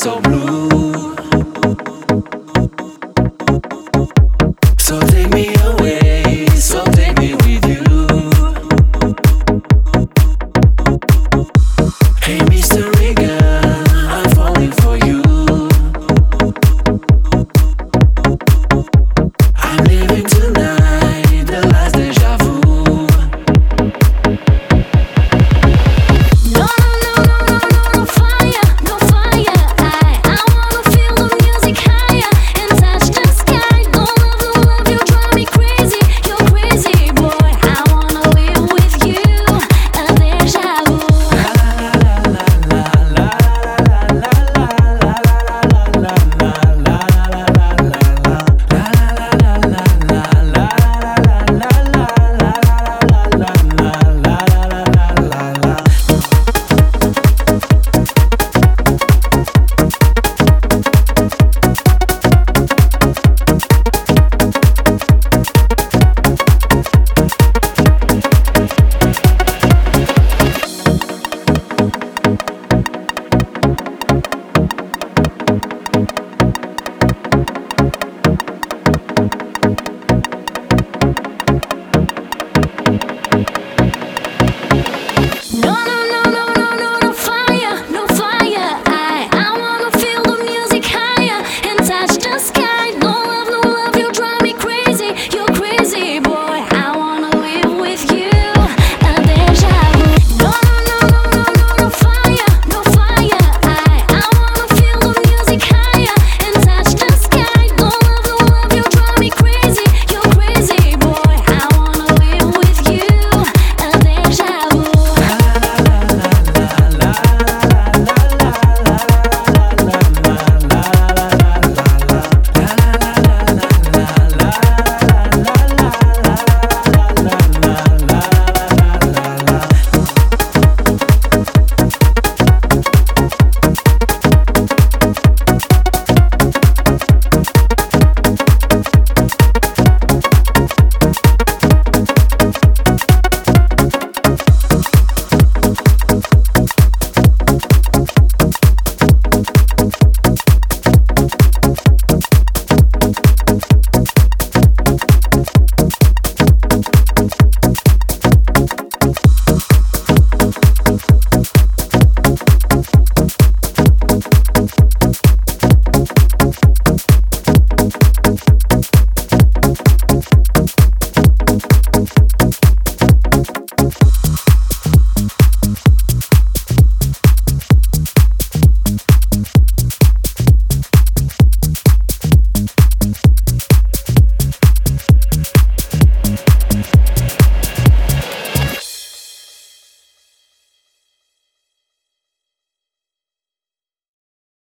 so